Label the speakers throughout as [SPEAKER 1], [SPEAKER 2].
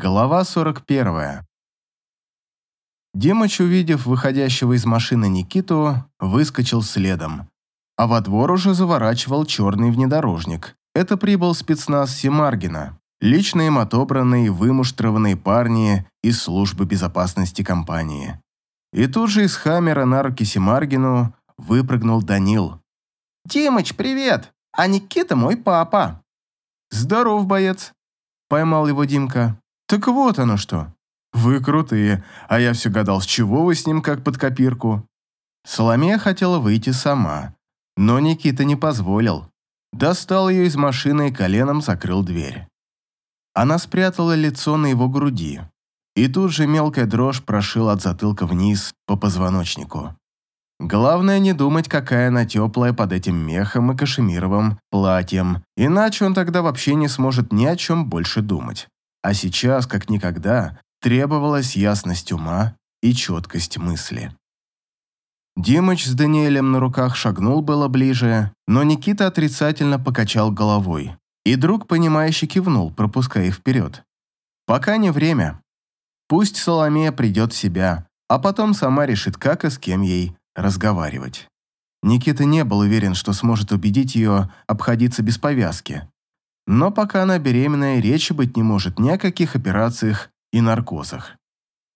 [SPEAKER 1] Глава 41. Димыч, увидев выходящего из машины Никиту, выскочил следом. А во двор уже заворачивал черный внедорожник. Это прибыл спецназ Семаргина. Лично им вымуштрованные парни из службы безопасности компании. И тут же из Хаммера на руки Семаргину выпрыгнул Данил.
[SPEAKER 2] «Димыч, привет! А Никита мой папа!»
[SPEAKER 1] «Здоров, боец!» – поймал его Димка. Так вот оно что. Вы крутые, а я все гадал, с чего вы с ним как под копирку. Соломея хотела выйти сама, но Никита не позволил. Достал ее из машины и коленом закрыл дверь. Она спрятала лицо на его груди, и тут же мелкая дрожь прошила от затылка вниз по позвоночнику. Главное не думать, какая она теплая под этим мехом и кашемировым платьем, иначе он тогда вообще не сможет ни о чем больше думать. А сейчас, как никогда, требовалась ясность ума и четкость мысли. Димыч с Даниэлем на руках шагнул было ближе, но Никита отрицательно покачал головой, и друг, понимающе кивнул, пропуская их вперед. «Пока не время. Пусть Соломея придет в себя, а потом сама решит, как и с кем ей разговаривать». Никита не был уверен, что сможет убедить ее обходиться без повязки, но пока она беременная, речи быть не может ни о каких операциях и наркозах.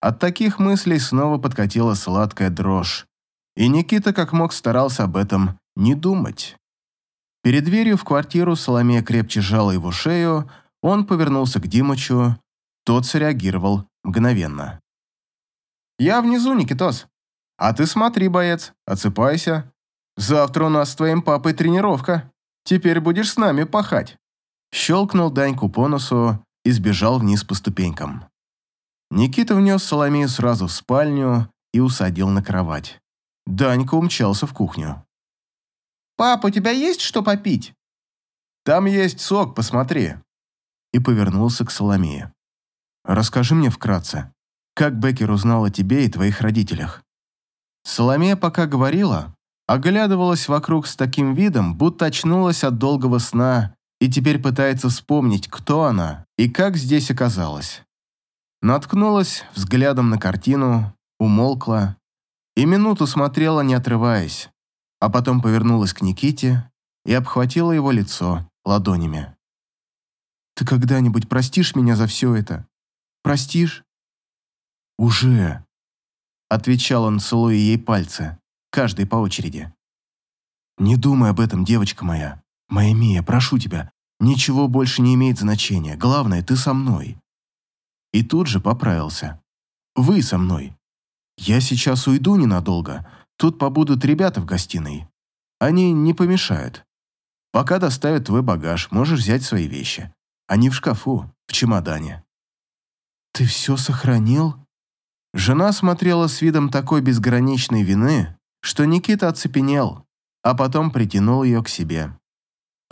[SPEAKER 1] От таких мыслей снова подкатила сладкая дрожь, и Никита как мог старался об этом не думать. Перед дверью в квартиру Соломея крепче сжала его шею, он повернулся к Димычу, тот среагировал мгновенно. «Я внизу, Никитос. А ты смотри, боец, отсыпайся. Завтра у нас с твоим папой тренировка. Теперь будешь с нами пахать». Щелкнул Даньку по носу и сбежал вниз по ступенькам. Никита внес Соломею сразу в спальню и усадил на кровать. Данька умчался в кухню.
[SPEAKER 2] «Пап, у тебя есть что попить?»
[SPEAKER 1] «Там есть сок, посмотри». И повернулся к Соломее. «Расскажи мне вкратце, как Беккер узнал о тебе и твоих родителях?» Соломея пока говорила, оглядывалась вокруг с таким видом, будто очнулась от долгого сна и теперь пытается вспомнить, кто она и как здесь оказалась. Наткнулась взглядом на картину, умолкла и минуту смотрела, не отрываясь, а потом повернулась к Никите и обхватила его лицо ладонями. «Ты когда-нибудь простишь меня за все это? Простишь?» «Уже», — отвечал он, целуя ей пальцы, каждый по очереди. «Не думай об этом, девочка моя. «Моя Мия, прошу тебя, ничего больше не имеет значения. Главное, ты со мной». И тут же поправился. «Вы со мной. Я сейчас уйду ненадолго. Тут побудут ребята в гостиной. Они не помешают. Пока доставят твой багаж, можешь взять свои вещи. Они в шкафу, в чемодане». «Ты все сохранил?» Жена смотрела с видом такой безграничной вины, что Никита оцепенел, а потом притянул ее к себе.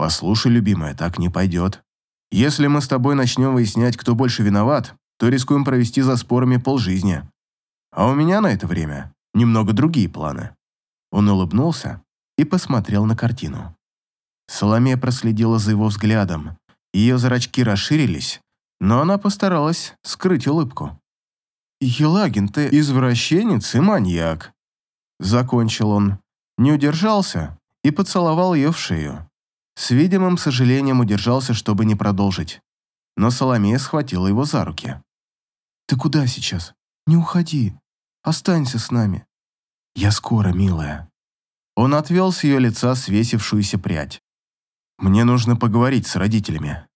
[SPEAKER 1] «Послушай, любимая, так не пойдет. Если мы с тобой начнем выяснять, кто больше виноват, то рискуем провести за спорами полжизни. А у меня на это время немного другие планы». Он улыбнулся и посмотрел на картину. Соломея проследила за его взглядом. Ее зрачки расширились, но она постаралась скрыть улыбку. «Елагин, ты извращенец и маньяк», — закончил он, не удержался и поцеловал ее в шею. С видимым сожалением удержался, чтобы не продолжить. Но Соломея схватила его за руки. «Ты куда сейчас? Не уходи. Останься с нами». «Я скоро, милая». Он отвел с ее лица свесившуюся прядь. «Мне нужно поговорить с родителями».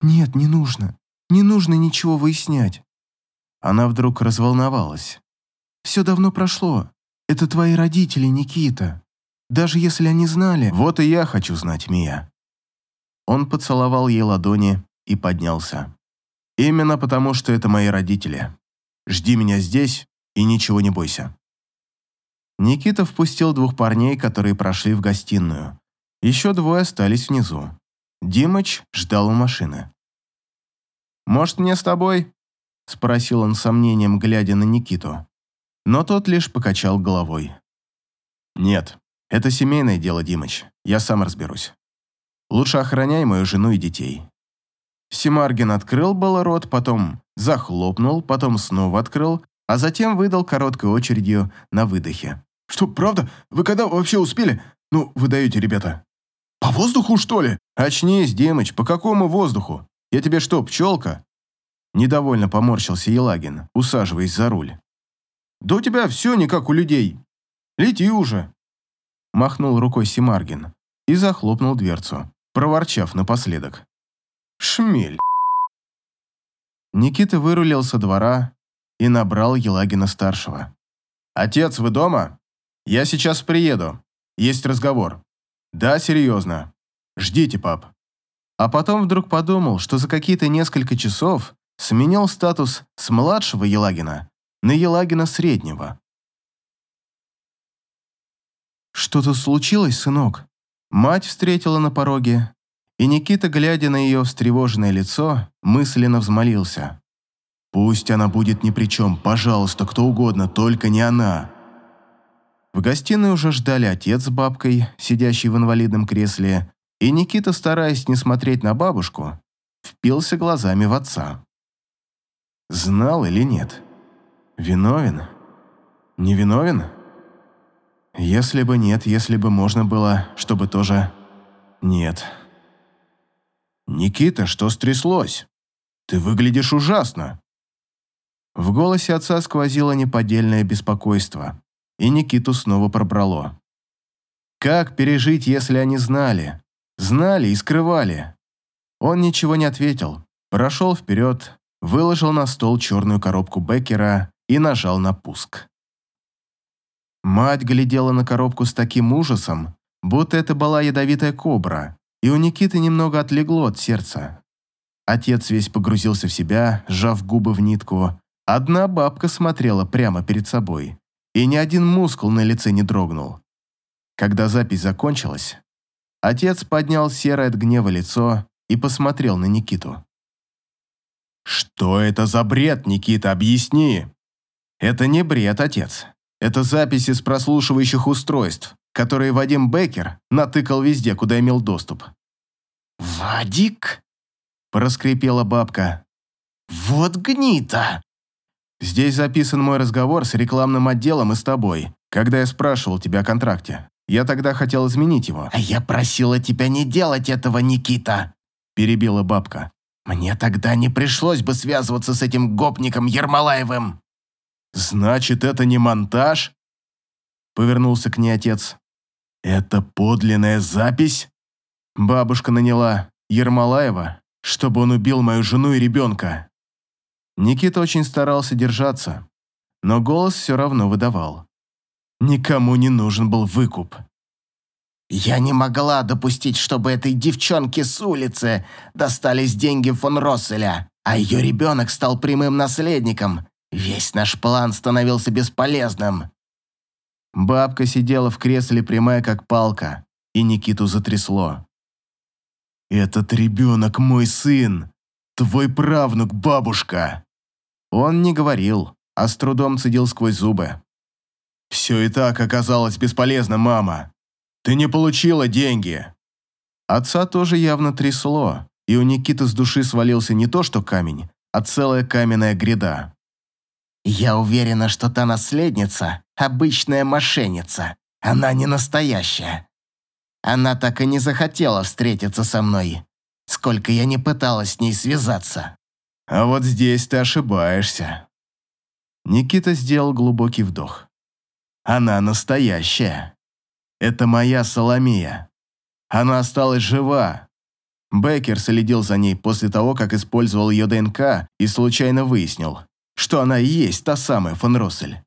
[SPEAKER 1] «Нет, не нужно. Не нужно ничего выяснять». Она вдруг разволновалась. «Все давно прошло. Это твои родители, Никита. Даже если они знали... Вот и я хочу знать, Мия. Он поцеловал ей ладони и поднялся. Именно потому, что это мои родители. Жди меня здесь и ничего не бойся. Никита впустил двух парней, которые прошли в гостиную. Еще двое остались внизу. Димыч ждал у машины. «Может, мне с тобой?» – спросил он с сомнением, глядя на Никиту. Но тот лишь покачал головой. «Нет, это семейное дело, Димыч. Я сам разберусь. Лучше охраняй мою жену и детей. Семаргин открыл было рот, потом захлопнул, потом снова открыл, а затем выдал короткой очередью на выдохе.
[SPEAKER 3] «Что, правда? Вы когда вообще успели? Ну, вы даете, ребята. По воздуху, что ли?»
[SPEAKER 1] «Очнись, Демыч, по какому воздуху? Я тебе что, пчелка?» Недовольно поморщился Елагин, усаживаясь за руль. «Да у тебя все не как у людей. Лети уже!» Махнул рукой Семаргин и захлопнул дверцу, проворчав напоследок. «Шмель!» Никита вырулил со двора и набрал Елагина-старшего. «Отец, вы дома? Я сейчас приеду. Есть разговор». «Да, серьезно. Ждите, пап». А потом вдруг подумал, что за какие-то несколько часов сменил статус с младшего Елагина на Елагина среднего. «Что-то случилось, сынок?» Мать встретила на пороге, и Никита, глядя на ее встревоженное лицо, мысленно взмолился. «Пусть она будет ни при чем, пожалуйста, кто угодно, только не она». В гостиной уже ждали отец с бабкой, сидящий в инвалидном кресле, и Никита, стараясь не смотреть на бабушку, впился глазами в отца. Знал или нет? Виновен? Не виновен? Если бы нет, если бы можно было, чтобы тоже... Нет. «Никита, что стряслось? Ты выглядишь ужасно!» В голосе отца сквозило неподдельное беспокойство, и Никиту снова пробрало. Как пережить, если они знали? Знали и скрывали. Он ничего не ответил, прошел вперед, выложил на стол черную коробку Беккера и нажал на пуск. Мать глядела на коробку с таким ужасом, будто это была ядовитая кобра, и у Никиты немного отлегло от сердца. Отец весь погрузился в себя, сжав губы в нитку. Одна бабка смотрела прямо перед собой, и ни один мускул на лице не дрогнул. Когда запись закончилась, отец поднял серое от гнева лицо и посмотрел на Никиту. «Что это за бред, Никита, объясни!» «Это не бред, отец. Это записи с прослушивающих устройств которые Вадим Беккер натыкал везде, куда имел доступ.
[SPEAKER 2] «Вадик?» – проскрипела бабка. «Вот гнида!»
[SPEAKER 1] «Здесь записан мой разговор с рекламным отделом и с тобой, когда я спрашивал тебя о контракте. Я тогда хотел изменить его».
[SPEAKER 2] «А я просила тебя не делать этого, Никита!» – перебила бабка. «Мне тогда не пришлось бы связываться с этим гопником Ермолаевым!»
[SPEAKER 1] «Значит, это не монтаж?» Повернулся к ней отец. «Это подлинная запись?» Бабушка наняла Ермолаева, чтобы он убил мою жену и ребенка. Никита очень старался держаться, но голос все равно выдавал. Никому не нужен был выкуп.
[SPEAKER 2] «Я не могла допустить, чтобы этой девчонке с улицы достались деньги фон Росселя, а ее ребенок стал прямым наследником. Весь наш план становился бесполезным.
[SPEAKER 1] Бабка сидела в кресле прямая как палка, и Никиту затрясло. «Этот ребенок мой сын! Твой правнук, бабушка!» Он не говорил, а с трудом цедил сквозь зубы. «Все и так оказалось бесполезно, мама. Ты не получила деньги!» Отца тоже явно трясло, и у Никиты с души свалился не то что камень, а целая каменная гряда.
[SPEAKER 2] «Я уверена, что та наследница – обычная мошенница. Она не настоящая. Она так и не захотела встретиться со мной, сколько я не пыталась с ней связаться».
[SPEAKER 1] «А вот здесь ты ошибаешься». Никита сделал глубокий вдох. «Она настоящая. Это моя Соломия. Она осталась жива. Беккер следил за ней после того, как использовал ее ДНК и случайно выяснил, что она и есть та самая фон Россель.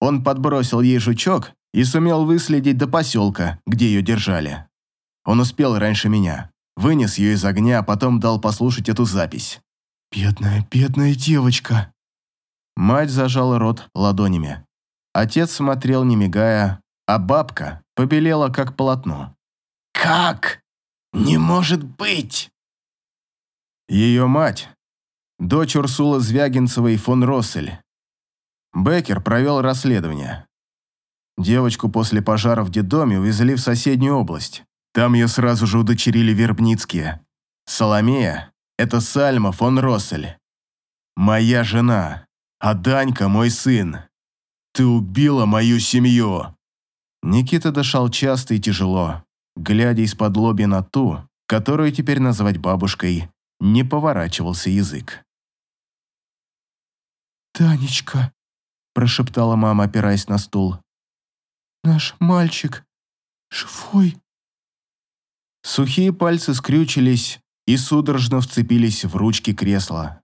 [SPEAKER 1] Он подбросил ей жучок и сумел выследить до поселка, где ее держали. Он успел раньше меня, вынес ее из огня, а потом дал послушать эту запись. «Бедная, бедная девочка!» Мать зажала рот ладонями. Отец смотрел, не мигая, а бабка побелела, как полотно.
[SPEAKER 2] «Как? Не может быть!»
[SPEAKER 1] Ее мать дочь Урсула Звягинцевой фон Россель. Беккер провел расследование. Девочку после пожара в детдоме увезли в соседнюю область. Там ее сразу же удочерили Вербницкие. Соломея – это Сальма фон Россель. Моя жена, а Данька мой сын. Ты убила мою семью!» Никита дышал часто и тяжело, глядя из-под лоби на ту, которую теперь называть бабушкой, не поворачивался язык.
[SPEAKER 4] «Танечка», – прошептала мама, опираясь на стул. «Наш мальчик живой?»
[SPEAKER 1] Сухие пальцы скрючились и судорожно вцепились в ручки кресла.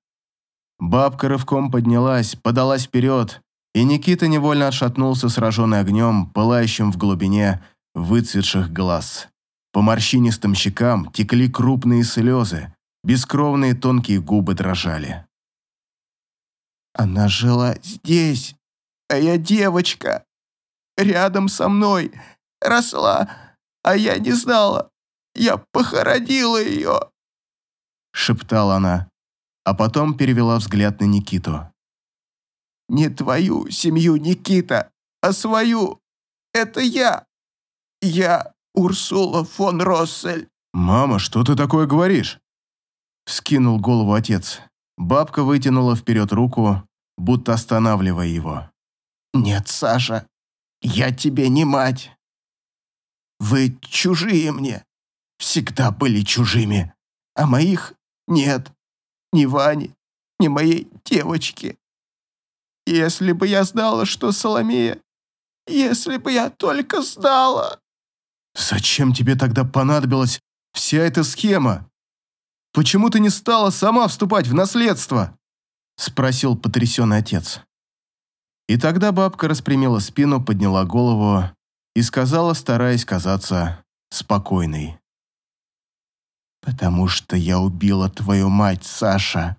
[SPEAKER 1] Бабка рывком поднялась, подалась вперед, и Никита невольно отшатнулся, сраженный огнем, пылающим в глубине выцветших глаз. По морщинистым щекам текли крупные слезы, бескровные тонкие губы дрожали.
[SPEAKER 4] «Она жила здесь, а я девочка, рядом со мной, росла, а я не знала, я похоронила ее!»
[SPEAKER 1] Шептала она, а потом перевела взгляд на Никиту.
[SPEAKER 4] Не твою семью, Никита, а свою. Это я. Я Урсула фон Россель.
[SPEAKER 1] «Мама, что ты такое говоришь?» Вскинул голову отец. Бабка вытянула вперед руку, будто останавливая его.
[SPEAKER 4] «Нет, Саша, я тебе не мать. Вы чужие мне. Всегда были чужими. А моих нет. Ни Вани, ни моей девочки. Если бы я знала, что Соломея... Если бы я только знала...»
[SPEAKER 1] «Зачем тебе тогда понадобилась вся эта схема? Почему ты не стала сама вступать в наследство?» Спросил потрясенный отец. И тогда бабка распрямила спину, подняла голову и сказала, стараясь казаться спокойной.
[SPEAKER 4] «Потому что я убила твою мать, Саша.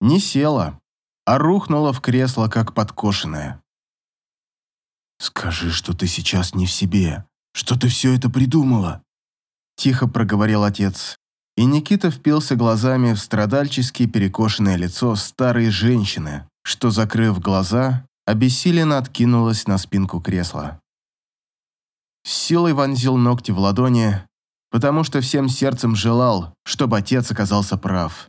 [SPEAKER 1] Не села, а рухнула в кресло, как подкошенная.
[SPEAKER 3] «Скажи, что ты сейчас не в себе, что ты все это придумала»,
[SPEAKER 1] тихо проговорил отец, и Никита впился глазами в страдальчески перекошенное лицо старой женщины, что, закрыв глаза, обессиленно откинулась на спинку кресла. С силой вонзил ногти в ладони, потому что всем сердцем желал, чтобы отец оказался прав.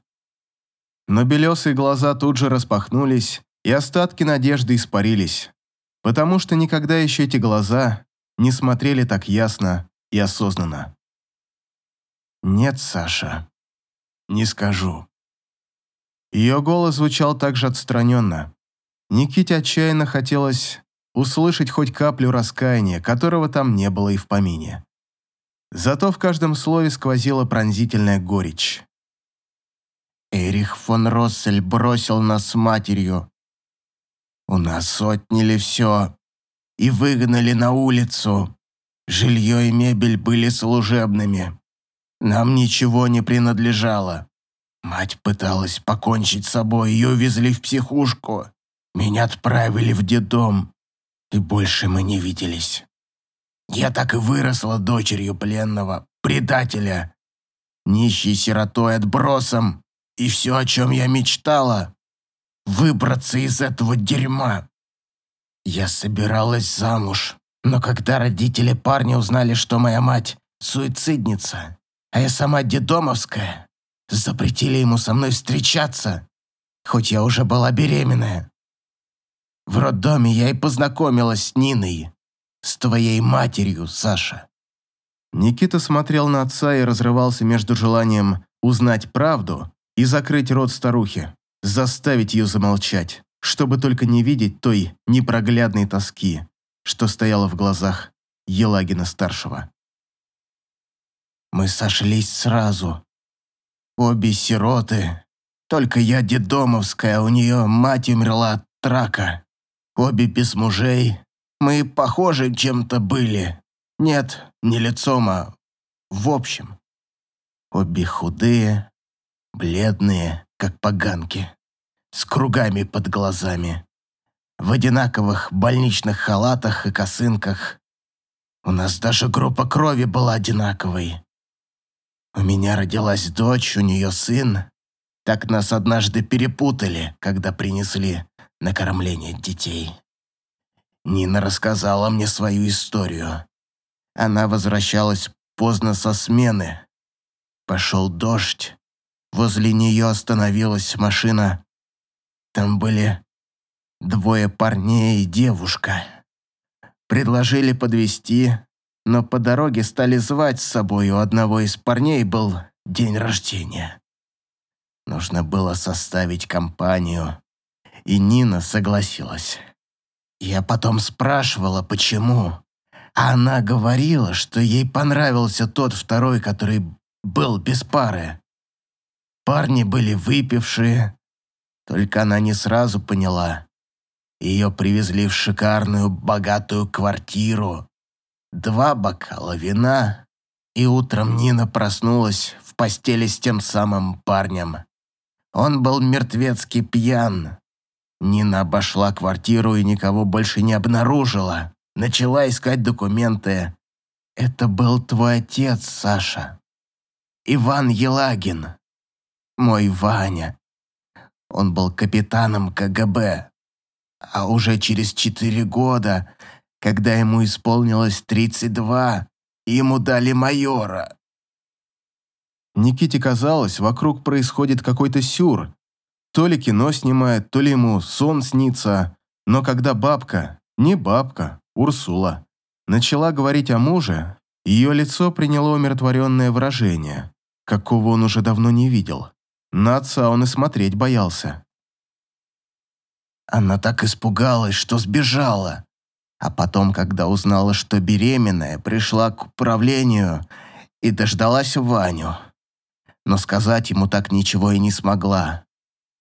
[SPEAKER 1] Но белесые глаза тут же распахнулись, и остатки надежды испарились, потому что никогда еще эти глаза не смотрели так ясно и осознанно. «Нет, Саша, не скажу». Ее голос звучал так же отстраненно. Никите отчаянно хотелось услышать хоть каплю раскаяния, которого там не было и в помине. Зато в каждом слове сквозила пронзительная горечь.
[SPEAKER 2] Эрих фон Россель бросил нас с матерью. У нас отняли все и выгнали на улицу. Жилье и мебель были служебными. Нам ничего не принадлежало. Мать пыталась покончить с собой, ее увезли в психушку. Меня отправили в детдом, и больше мы не виделись. Я так и выросла дочерью пленного, предателя, нищей сиротой отбросом, и все, о чем я мечтала, выбраться из этого дерьма. Я собиралась замуж, но когда родители парня узнали, что моя мать суицидница, а я сама дедомовская, запретили ему со мной встречаться, хоть я уже была беременная. В роддоме я и познакомилась с Ниной, с твоей матерью, Саша.
[SPEAKER 1] Никита смотрел на отца и разрывался между желанием узнать правду и закрыть рот старухи, заставить ее замолчать, чтобы только не видеть той непроглядной тоски, что стояла в глазах Елагина-старшего.
[SPEAKER 2] Мы сошлись сразу. Обе сироты. Только я дедомовская, у нее мать умерла от трака. Обе без мужей. Мы похожи чем-то были. Нет, не лицом, а в общем. Обе худые, бледные, как поганки, с кругами под глазами, в одинаковых больничных халатах и косынках. У нас даже группа крови была одинаковой. У меня родилась дочь, у нее сын. Так нас однажды перепутали, когда принесли на кормление детей. Нина рассказала мне свою историю. Она возвращалась поздно со смены. Пошел дождь. Возле нее остановилась машина. Там были двое парней и девушка. Предложили подвести, но по дороге стали звать с собой. У одного из парней был день рождения. Нужно было составить компанию, и Нина согласилась. Я потом спрашивала, почему. А она говорила, что ей понравился тот второй, который был без пары. Парни были выпившие, только она не сразу поняла. Ее привезли в шикарную, богатую квартиру. Два бокала вина, и утром Нина проснулась в постели с тем самым парнем. Он был мертвецки пьян. Нина обошла квартиру и никого больше не обнаружила. Начала искать документы. Это был твой отец, Саша. Иван Елагин. Мой Ваня. Он был капитаном КГБ. А уже через четыре года, когда ему исполнилось 32, ему дали майора.
[SPEAKER 1] Никите казалось, вокруг происходит какой-то сюр. То ли кино снимает, то ли ему сон снится. Но когда бабка, не бабка, Урсула, начала говорить о муже, ее лицо приняло умиротворенное выражение, какого он уже давно не видел. На отца он и смотреть боялся.
[SPEAKER 2] Она так испугалась, что сбежала. А потом, когда узнала, что беременная, пришла к управлению и дождалась Ваню но сказать ему так ничего и не смогла.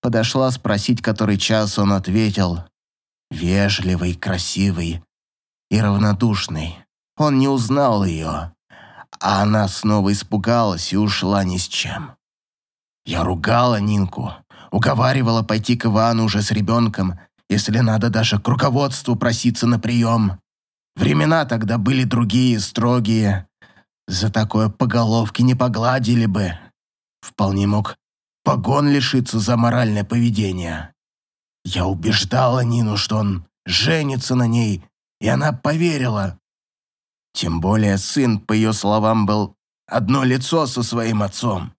[SPEAKER 2] Подошла спросить, который час он ответил. Вежливый, красивый и равнодушный. Он не узнал ее, а она снова испугалась и ушла ни с чем. Я ругала Нинку, уговаривала пойти к Ивану уже с ребенком, если надо даже к руководству проситься на прием. Времена тогда были другие, строгие. За такое по головке не погладили бы. Вполне мог погон лишиться за моральное поведение. Я убеждала Нину, что он женится на ней, и она поверила. Тем более сын, по ее словам, был одно лицо со своим отцом.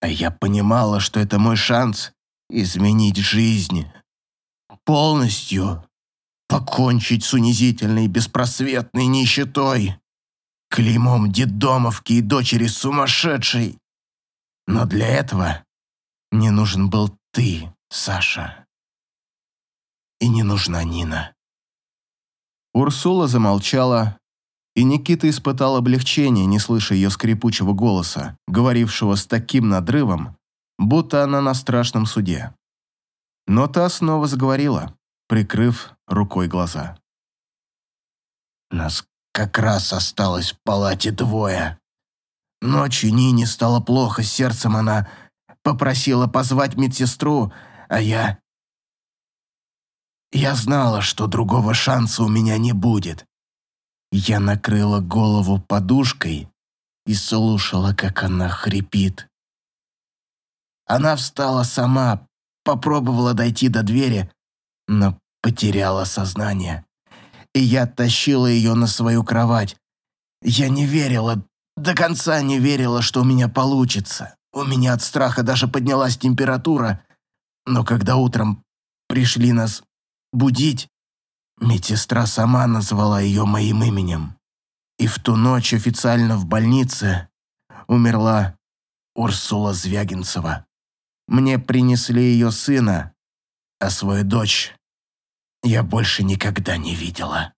[SPEAKER 2] А я понимала, что это мой шанс изменить жизнь. Полностью покончить с унизительной беспросветной нищетой, клеймом детдомовки и дочери сумасшедшей. Но для этого мне нужен был ты, Саша. И не нужна Нина.
[SPEAKER 1] Урсула замолчала, и Никита испытал облегчение, не слыша ее скрипучего голоса, говорившего с таким надрывом, будто она на страшном суде. Но та снова заговорила, прикрыв рукой глаза.
[SPEAKER 2] «Нас как раз осталось в палате двое. Ночью Нине стало плохо, сердцем она попросила позвать медсестру, а я... Я знала, что другого шанса у меня не будет. Я накрыла голову подушкой и слушала, как она хрипит. Она встала сама, попробовала дойти до двери, но потеряла сознание. И я тащила ее на свою кровать. Я не верила, до конца не верила, что у меня получится. У меня от страха даже поднялась температура. Но когда утром пришли нас будить, медсестра сама назвала ее моим именем. И в ту ночь официально в больнице умерла Урсула Звягинцева. Мне принесли ее сына, а свою дочь я больше никогда не видела.